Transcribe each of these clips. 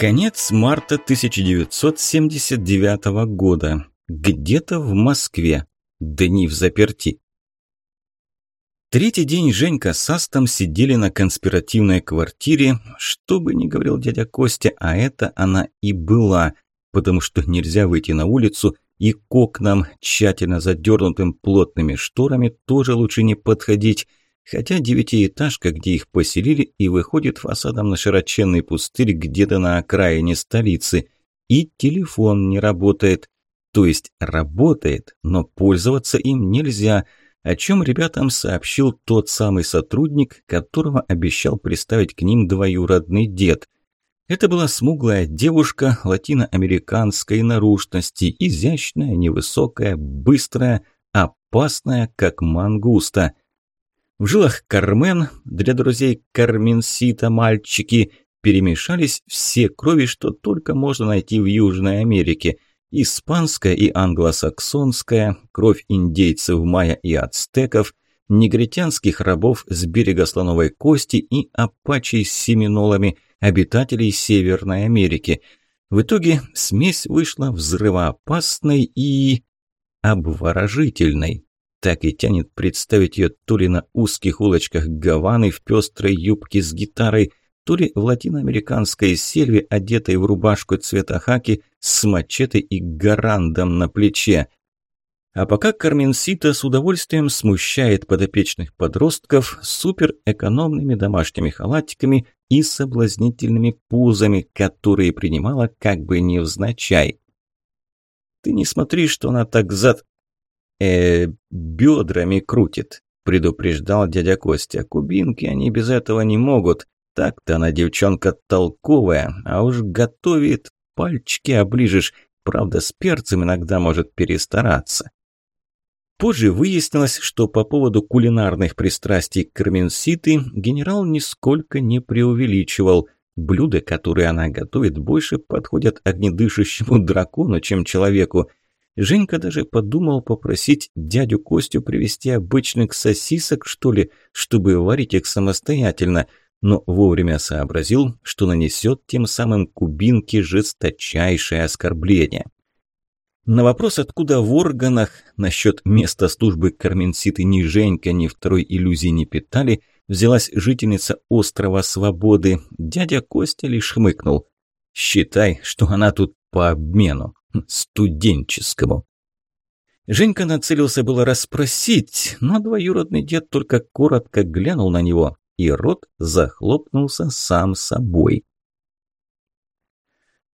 Конец марта 1979 года. Где-то в Москве. Дни в заперти. Третий день Женька с Астом сидели на конспиративной квартире, что бы ни говорил дядя Костя, а это она и была, потому что нельзя выйти на улицу, и к окнам, тщательно задернутым плотными шторами, тоже лучше не подходить, Хотя девятиэтажка, где их поселили, и выходит фасадом на широченный пустырь где-то на окраине столицы. И телефон не работает. То есть работает, но пользоваться им нельзя, о чем ребятам сообщил тот самый сотрудник, которого обещал представить к ним двоюродный дед. Это была смуглая девушка латиноамериканской наружности, изящная, невысокая, быстрая, опасная, как мангуста – в жилах Кармен, для друзей Карменсита мальчики, перемешались все крови, что только можно найти в Южной Америке. Испанская и англосаксонская, кровь индейцев майя и ацтеков, негритянских рабов с берега Слоновой Кости и апачей с семинолами, обитателей Северной Америки. В итоге смесь вышла взрывоопасной и... обворожительной. Так и тянет представить ее то ли на узких улочках Гаваны в пестрой юбке с гитарой, то ли в латиноамериканской сельве, одетой в рубашку цвета хаки с мачете и гарандом на плече. А пока Карменсита с удовольствием смущает подопечных подростков суперэкономными домашними халатиками и соблазнительными пузами, которые принимала как бы невзначай. «Ты не смотри, что она так зад э бедрами крутит», – предупреждал дядя Костя. «Кубинки они без этого не могут. Так-то она девчонка толковая, а уж готовит, пальчики оближешь. Правда, с перцем иногда может перестараться». Позже выяснилось, что по поводу кулинарных пристрастий Карменситы генерал нисколько не преувеличивал. Блюда, которые она готовит, больше подходят огнедышащему дракону, чем человеку. Женька даже подумал попросить дядю Костю привезти обычных сосисок, что ли, чтобы варить их самостоятельно, но вовремя сообразил, что нанесет тем самым кубинке жесточайшее оскорбление. На вопрос, откуда в органах насчет места службы Карменситы ни Женька, ни второй иллюзии не питали, взялась жительница острова Свободы, дядя Костя лишь хмыкнул. «Считай, что она тут по обмену» студенческому. Женька нацелился было расспросить, но двоюродный дед только коротко глянул на него, и рот захлопнулся сам собой.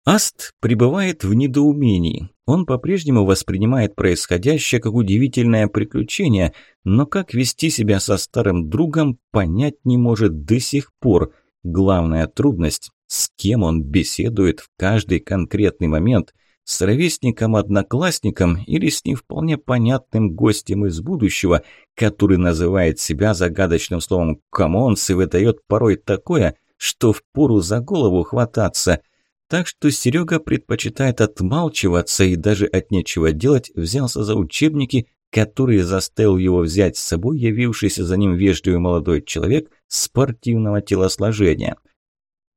Аст пребывает в недоумении. Он по-прежнему воспринимает происходящее как удивительное приключение, но как вести себя со старым другом, понять не может до сих пор. Главная трудность – с кем он беседует в каждый конкретный момент, с ровесником-одноклассником или с не вполне понятным гостем из будущего, который называет себя загадочным словом «коммонс» и выдает порой такое, что впору за голову хвататься. Так что Серега предпочитает отмалчиваться и даже от нечего делать взялся за учебники, которые заставил его взять с собой явившийся за ним вежливый молодой человек спортивного телосложения –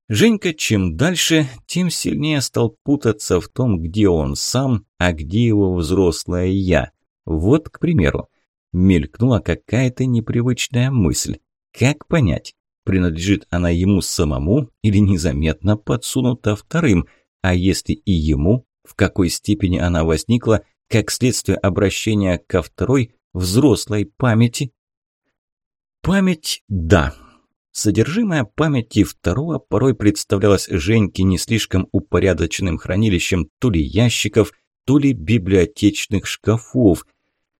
Женька чем дальше, тем сильнее стал путаться в том, где он сам, а где его взрослое «я». Вот, к примеру, мелькнула какая-то непривычная мысль. Как понять, принадлежит она ему самому или незаметно подсунута вторым, а если и ему, в какой степени она возникла, как следствие обращения ко второй взрослой памяти? Память – да, Содержимое памяти второго порой представлялось Женьке не слишком упорядоченным хранилищем то ли ящиков, то ли библиотечных шкафов.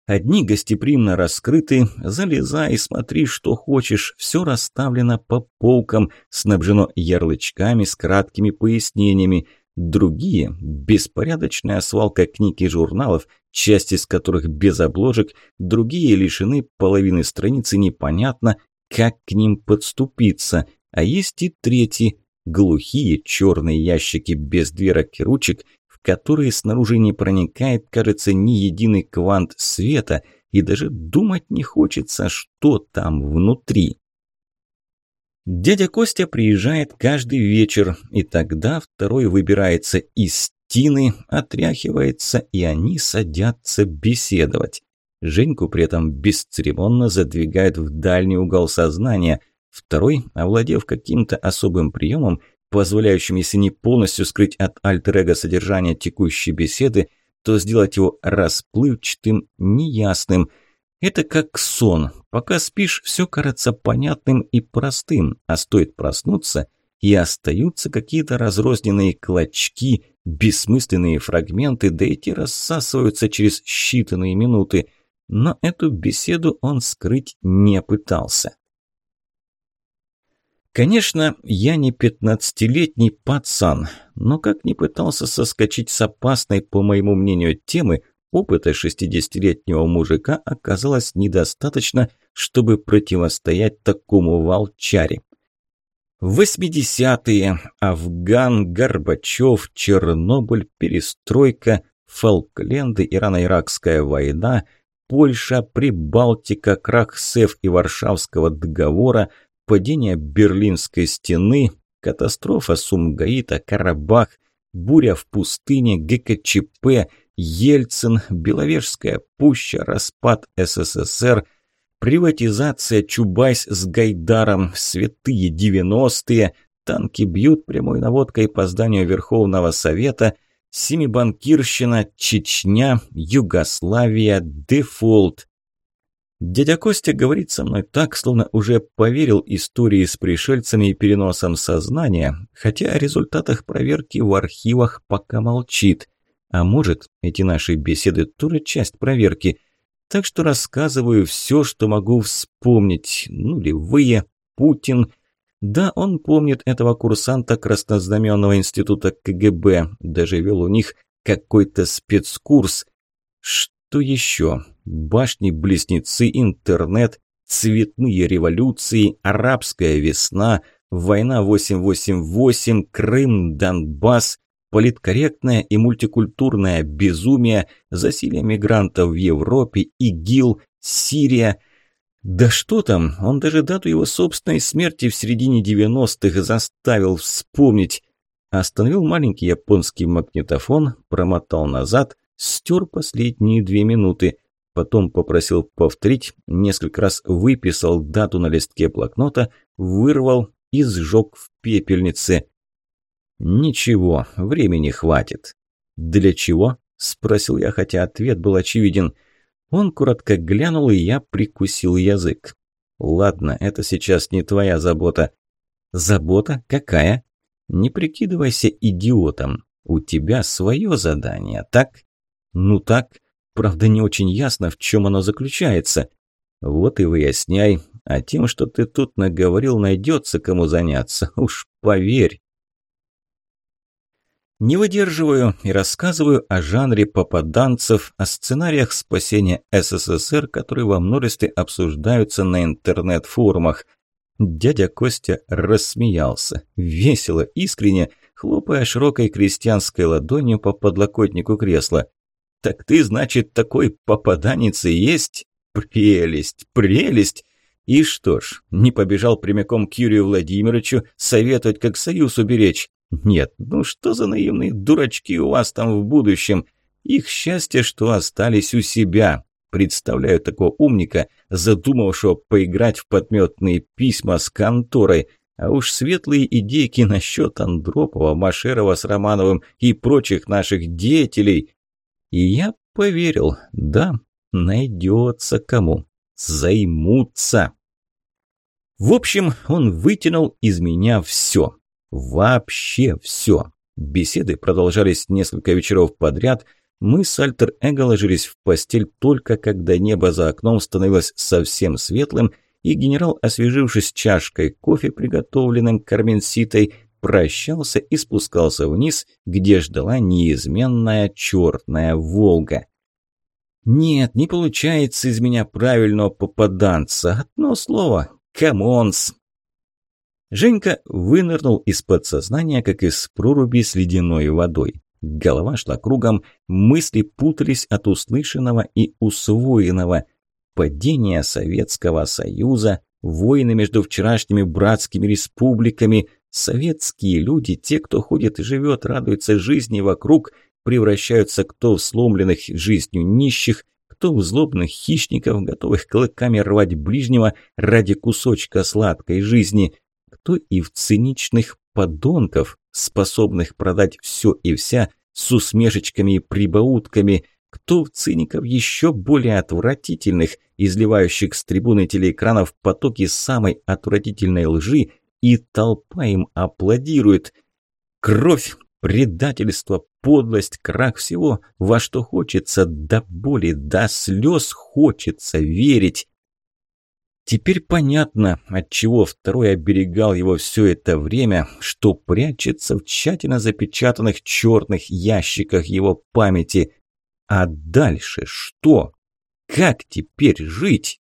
Одни гостеприимно раскрыты, залезай и смотри, что хочешь, все расставлено по полкам, снабжено ярлычками с краткими пояснениями. Другие – беспорядочная свалка книг и журналов, часть из которых без обложек, другие лишены половины страницы непонятно, как к ним подступиться? А есть и третьи, глухие черные ящики без дверок и ручек, в которые снаружи не проникает, кажется, ни единый квант света, и даже думать не хочется, что там внутри. Дядя Костя приезжает каждый вечер, и тогда второй выбирается из тины, отряхивается, и они садятся беседовать. Женьку при этом бесцеремонно задвигают в дальний угол сознания. Второй, овладев каким-то особым приемом, позволяющим, если не полностью скрыть от альтер содержание текущей беседы, то сделать его расплывчатым, неясным. Это как сон. Пока спишь, все кажется понятным и простым, а стоит проснуться, и остаются какие-то разрозненные клочки, бессмысленные фрагменты, да и те рассасываются через считанные минуты. Но эту беседу он скрыть не пытался. Конечно, я не пятнадцатилетний пацан, но как ни пытался соскочить с опасной, по моему мнению, темы, опыта шестидесятилетнего мужика оказалось недостаточно, чтобы противостоять такому волчаре. Восьмидесятые. Афган, Горбачев, Чернобыль, перестройка, Фолкленды, Ирано-Иракская война, Польша, Прибалтика, крах СЭФ и Варшавского договора – падение Берлинской стены, катастрофа Сумгаита, Карабах, буря в пустыне, ГКЧП, Ельцин, Беловежская пуща, распад СССР, приватизация Чубайс с Гайдаром, святые девяностые, танки бьют прямой наводкой по зданию Верховного Совета, Семибанкирщина, Чечня, Югославия, дефолт. Дядя Костя говорит со мной так, словно уже поверил истории с пришельцами и переносом сознания, хотя о результатах проверки в архивах пока молчит. А может, эти наши беседы тоже часть проверки. Так что рассказываю все, что могу вспомнить. Нулевые, Путин. Да, он помнит этого курсанта Краснознаменного института КГБ, даже вел у них какой-то спецкурс. Что еще? башни-близнецы, интернет, цветные революции, арабская весна, война 888, Крым, Донбасс, политкорректное и мультикультурное безумие, засилие мигрантов в Европе, ИГИЛ, Сирия. Да что там, он даже дату его собственной смерти в середине 90-х заставил вспомнить. Остановил маленький японский магнитофон, промотал назад, стер последние две минуты – Потом попросил повторить, несколько раз выписал дату на листке блокнота, вырвал и сжег в пепельнице. «Ничего, времени хватит». «Для чего?» – спросил я, хотя ответ был очевиден. Он коротко глянул, и я прикусил язык. «Ладно, это сейчас не твоя забота». «Забота? Какая?» «Не прикидывайся идиотом. У тебя свое задание, так?» «Ну так. Правда, не очень ясно, в чем оно заключается. Вот и выясняй. А тем, что ты тут наговорил, найдется кому заняться. Уж поверь. Не выдерживаю и рассказываю о жанре попаданцев, о сценариях спасения СССР, которые во множестве обсуждаются на интернет-форумах. Дядя Костя рассмеялся, весело, искренне, хлопая широкой крестьянской ладонью по подлокотнику кресла. Так ты, значит, такой попаданец и есть? Прелесть, прелесть! И что ж, не побежал прямиком к Юрию Владимировичу советовать, как союз уберечь? Нет, ну что за наивные дурачки у вас там в будущем? Их счастье, что остались у себя. Представляю такого умника, задумавшего поиграть в подметные письма с конторой. А уж светлые идейки насчет Андропова, Машерова с Романовым и прочих наших деятелей и я поверил, да, найдется кому. Займутся. В общем, он вытянул из меня все. Вообще все. Беседы продолжались несколько вечеров подряд. Мы с альтер-эго ложились в постель только когда небо за окном становилось совсем светлым, и генерал, освежившись чашкой кофе, приготовленным карменситой, прощался и спускался вниз, где ждала неизменная черная «Волга». «Нет, не получается из меня правильного попаданца. Одно слово – камонс». Женька вынырнул из подсознания, как из проруби с ледяной водой. Голова шла кругом, мысли путались от услышанного и усвоенного. Падение Советского Союза, войны между вчерашними братскими республиками. Советские люди, те, кто ходит и живет, радуются жизни вокруг, превращаются кто в сломленных жизнью нищих, кто в злобных хищников, готовых клыками рвать ближнего ради кусочка сладкой жизни, кто и в циничных подонков, способных продать все и вся с усмешечками и прибаутками, кто в циников еще более отвратительных, изливающих с трибуны телеэкранов потоки самой отвратительной лжи, и толпа им аплодирует. Кровь, предательство, подлость, крах всего, во что хочется до боли, до слез хочется верить. Теперь понятно, отчего второй оберегал его все это время, что прячется в тщательно запечатанных черных ящиках его памяти. А дальше что? Как теперь жить?